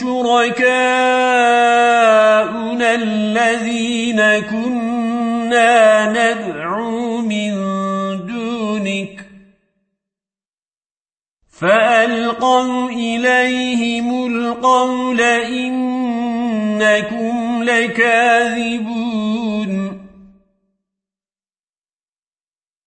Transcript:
شُرَكَاؤُنَا الَّذِينَ كُنَّا نَدْعُو مِن دُونِكَ فَأَلْقَوْا إِلَيْهِمُ الْقَوْلَ إِنَّكُمْ لَكَاذِبُونَ